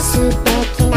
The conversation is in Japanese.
すてき